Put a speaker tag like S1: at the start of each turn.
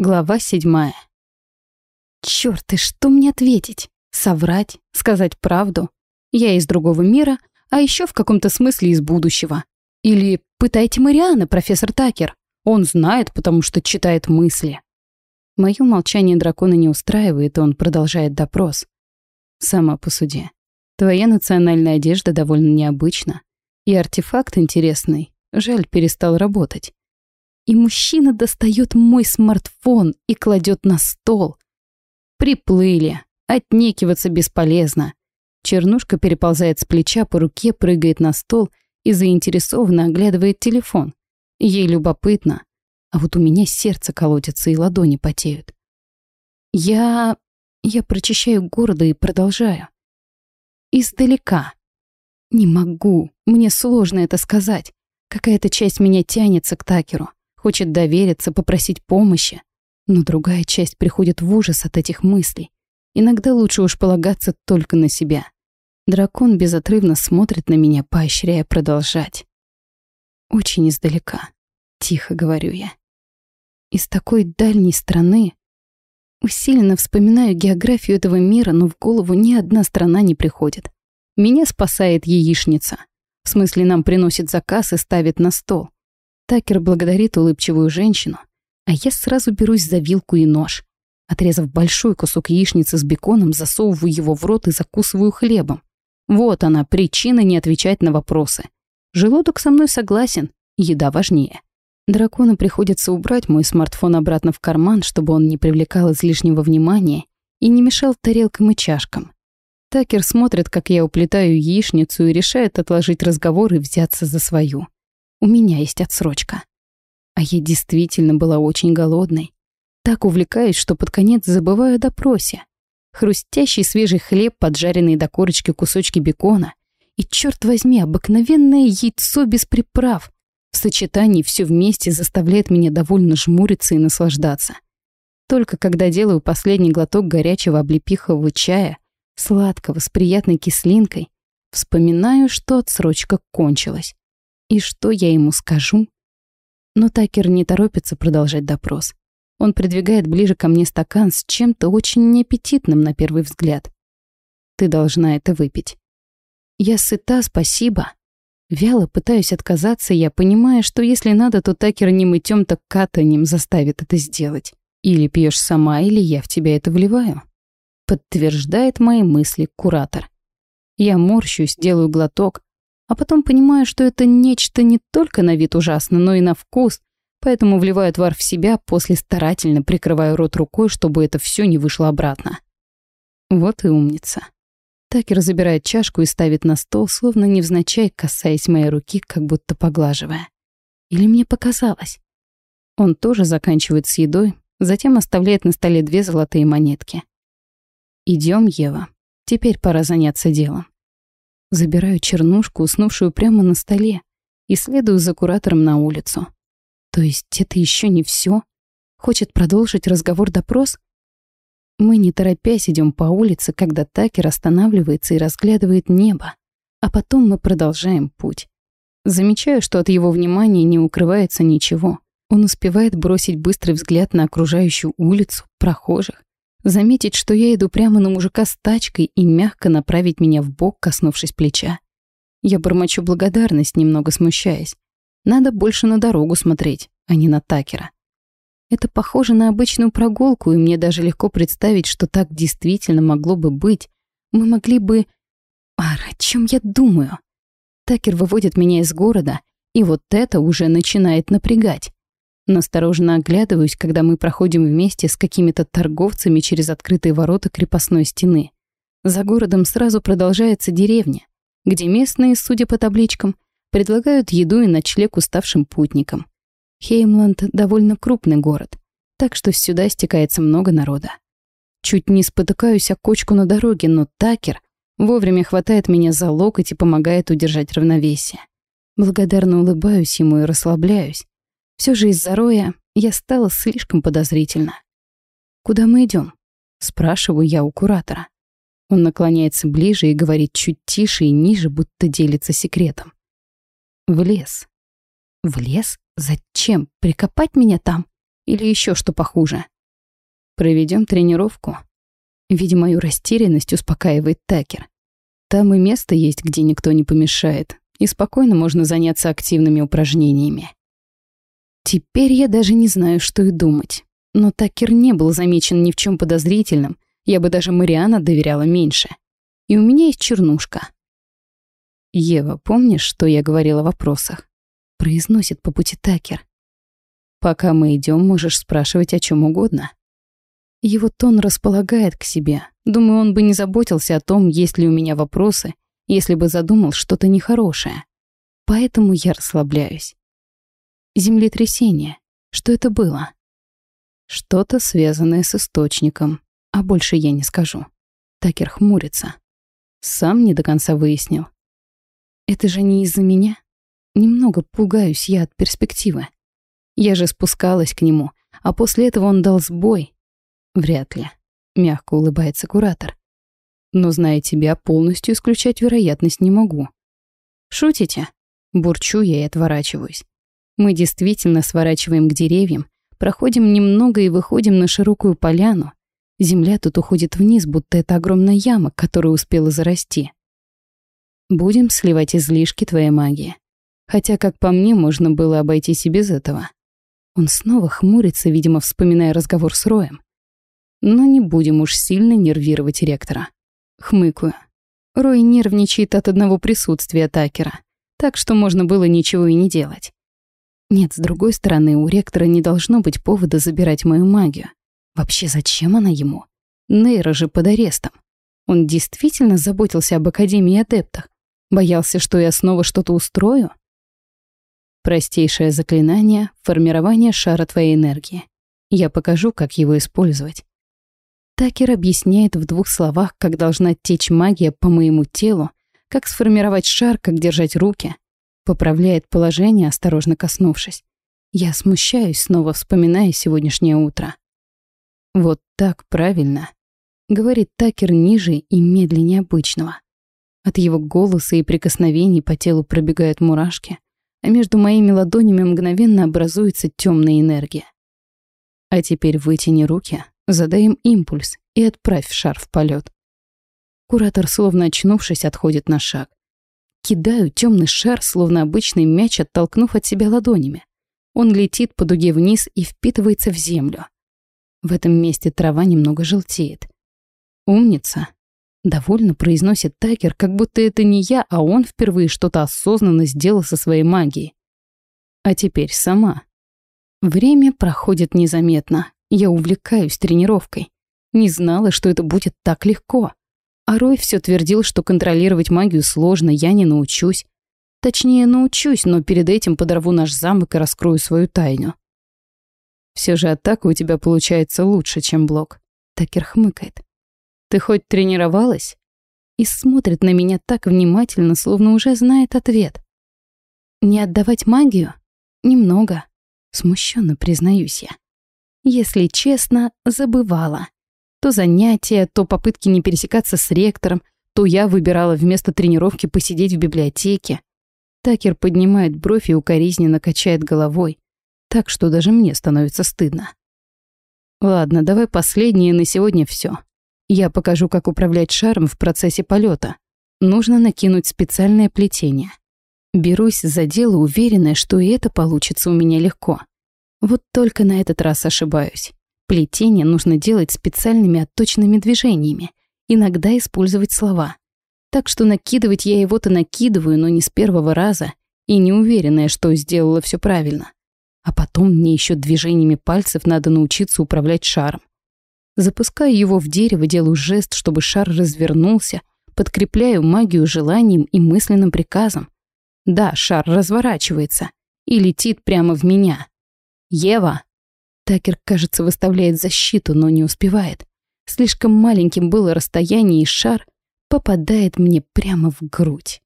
S1: Глава седьмая. Чёрт, и что мне ответить? Соврать? Сказать правду? Я из другого мира, а еще в каком-то смысле из будущего. Или пытайте Мариана, профессор Такер. Он знает, потому что читает мысли. Моё молчание дракона не устраивает, и он продолжает допрос. Сама по суде. Твоя национальная одежда довольно необычна. И артефакт интересный. Жаль, перестал работать и мужчина достает мой смартфон и кладет на стол. Приплыли. Отнекиваться бесполезно. Чернушка переползает с плеча по руке, прыгает на стол и заинтересованно оглядывает телефон. Ей любопытно. А вот у меня сердце колотится и ладони потеют. Я... я прочищаю города и продолжаю. Издалека. Не могу, мне сложно это сказать. Какая-то часть меня тянется к Такеру хочет довериться, попросить помощи. Но другая часть приходит в ужас от этих мыслей. Иногда лучше уж полагаться только на себя. Дракон безотрывно смотрит на меня, поощряя продолжать. Очень издалека. Тихо говорю я. Из такой дальней страны Усиленно вспоминаю географию этого мира, но в голову ни одна страна не приходит. Меня спасает яичница. В смысле, нам приносит заказ и ставит на стол. Такер благодарит улыбчивую женщину, а я сразу берусь за вилку и нож. Отрезав большой кусок яичницы с беконом, засовываю его в рот и закусываю хлебом. Вот она, причина не отвечать на вопросы. Желудок со мной согласен, еда важнее. Дракону приходится убрать мой смартфон обратно в карман, чтобы он не привлекал излишнего внимания и не мешал тарелкам и чашкам. Такер смотрит, как я уплетаю яичницу и решает отложить разговор и взяться за свою. У меня есть отсрочка. А я действительно была очень голодной. Так увлекаюсь, что под конец забываю о допросе. Хрустящий свежий хлеб, поджаренные до корочки кусочки бекона и, черт возьми, обыкновенное яйцо без приправ. В сочетании все вместе заставляет меня довольно жмуриться и наслаждаться. Только когда делаю последний глоток горячего облепихового чая, сладкого, с приятной кислинкой, вспоминаю, что отсрочка кончилась. И что я ему скажу? Но Такер не торопится продолжать допрос. Он придвигает ближе ко мне стакан с чем-то очень неаппетитным на первый взгляд. Ты должна это выпить. Я сыта, спасибо. Вяло пытаюсь отказаться, я понимаю, что если надо, то Такер не мытьем, так катанием заставит это сделать. Или пьешь сама, или я в тебя это вливаю. Подтверждает мои мысли куратор. Я морщусь, делаю глоток, а потом понимаю, что это нечто не только на вид ужасно, но и на вкус, поэтому вливаю отвар в себя, после старательно прикрываю рот рукой, чтобы это все не вышло обратно. Вот и умница. Такер забирает чашку и ставит на стол, словно невзначай касаясь моей руки, как будто поглаживая. Или мне показалось? Он тоже заканчивает с едой, затем оставляет на столе две золотые монетки. Идем, Ева. Теперь пора заняться делом. Забираю чернушку, уснувшую прямо на столе, и следую за куратором на улицу. То есть это еще не все? Хочет продолжить разговор-допрос? Мы, не торопясь, идем по улице, когда Такер останавливается и разглядывает небо. А потом мы продолжаем путь. Замечаю, что от его внимания не укрывается ничего. Он успевает бросить быстрый взгляд на окружающую улицу, прохожих, заметить, что я иду прямо на мужика с тачкой и мягко направить меня в бок, коснувшись плеча. Я бормочу благодарность, немного смущаясь. Надо больше на дорогу смотреть, а не на Такера. Это похоже на обычную прогулку, и мне даже легко представить, что так действительно могло бы быть. Мы могли бы... Ар, о чем я думаю? Такер выводит меня из города, и вот это уже начинает напрягать. Настороженно оглядываюсь, когда мы проходим вместе с какими-то торговцами через открытые ворота крепостной стены. За городом сразу продолжается деревня, где местные, судя по табличкам, предлагают еду и ночлег уставшим путникам. Хеймланд — довольно крупный город, так что сюда стекается много народа. Чуть не спотыкаюсь о кочку на дороге, но Такер вовремя хватает меня за локоть и помогает удержать равновесие. Благодарно улыбаюсь ему и расслабляюсь, все же из-за Роя я стала слишком подозрительна. «Куда мы идем? спрашиваю я у куратора. Он наклоняется ближе и говорит чуть тише и ниже, будто делится секретом. «В лес». «В лес? Зачем? Прикопать меня там? Или еще что похуже. Проведем тренировку. Видя мою растерянность, успокаивает Такер. Там и место есть, где никто не помешает, и спокойно можно заняться активными упражнениями. Теперь я даже не знаю, что и думать. Но Такер не был замечен ни в чем подозрительным, я бы даже Мариана доверяла меньше. И у меня есть чернушка. «Ева, помнишь, что я говорила в вопросах?» Произносит по пути Такер. «Пока мы идем, можешь спрашивать о чем угодно». Его тон располагает к себе. Думаю, он бы не заботился о том, есть ли у меня вопросы, если бы задумал что-то нехорошее. Поэтому я расслабляюсь. Землетрясение. Что это было? Что-то связанное с источником, а больше я не скажу. Такер хмурится. Сам не до конца выяснил. Это же не из-за меня. Немного пугаюсь я от перспективы. Я же спускалась к нему, а после этого он дал сбой, Вряд ли. Мягко улыбается куратор. Но, зная тебя, полностью исключать вероятность не могу. Шутите? Бурчу я и отворачиваюсь. Мы действительно сворачиваем к деревьям, проходим немного и выходим на широкую поляну. Земля тут уходит вниз, будто это огромная яма, которая успела зарасти. Будем сливать излишки твоей магии. Хотя, как по мне, можно было обойтись и без этого. Он снова хмурится, видимо, вспоминая разговор с Роем. Но не будем уж сильно нервировать ректора. Хмыкаю. Рой нервничает от одного присутствия Такера, так что можно было ничего и не делать. Нет, с другой стороны, у ректора не должно быть повода забирать мою магию. Вообще, зачем она ему? Нейра же под арестом. Он действительно заботился об Академии Адептах? Боялся, что я снова что-то устрою? Простейшее заклинание — формирование шара твоей энергии. Я покажу, как его использовать. Такер объясняет в двух словах, как должна течь магия по моему телу, как сформировать шар, как держать руки. Поправляет положение, осторожно коснувшись. Я смущаюсь, снова вспоминая сегодняшнее утро. «Вот так правильно», — говорит Такер ниже и медленнее обычного. От его голоса и прикосновений по телу пробегают мурашки, а между моими ладонями мгновенно образуется темная энергия. А теперь вытяни руки, Задай им импульс и отправь шар в полет. Куратор, словно очнувшись, отходит на шаг. Кидаю темный шар, словно обычный мяч, оттолкнув от себя ладонями. Он летит по дуге вниз и впитывается в землю. В этом месте трава немного желтеет. «Умница!» — довольно произносит Такер, как будто это не я, а он впервые что-то осознанно сделал со своей магией. А теперь сама. Время проходит незаметно. Я увлекаюсь тренировкой. Не знала, что это будет так легко. А Рой все твердил, что контролировать магию сложно, я не научусь. Точнее, научусь, но перед этим подорву наш замок и раскрою свою тайну. Все же атака у тебя получается лучше, чем блок. Такер хмыкает. Ты хоть тренировалась? И смотрит на меня так внимательно, словно уже знает ответ. Не отдавать магию? Немного. Смущенно признаюсь я. Если честно, забывала. То занятия, то попытки не пересекаться с ректором, то я выбирала вместо тренировки посидеть в библиотеке. Такер поднимает бровь и укоризненно качает головой, так что даже мне становится стыдно. Ладно, давай последнее на сегодня все. Я покажу, как управлять шаром в процессе полета. Нужно накинуть специальное плетение. Берусь за дело, уверенная, что и это получится у меня легко. Вот только на этот раз ошибаюсь. Плетение нужно делать специальными отточенными движениями, иногда использовать слова. Так что накидывать я его-то накидываю, но не с первого раза, и не уверенная, что сделала все правильно. А потом мне еще движениями пальцев надо научиться управлять шаром. Запускаю его в дерево, делаю жест, чтобы шар развернулся, подкрепляю магию желанием и мысленным приказом. Да, шар разворачивается и летит прямо в меня. «Ева!» Такер, кажется, выставляет защиту, но не успевает. Слишком маленьким было расстояние, и шар попадает мне прямо в грудь.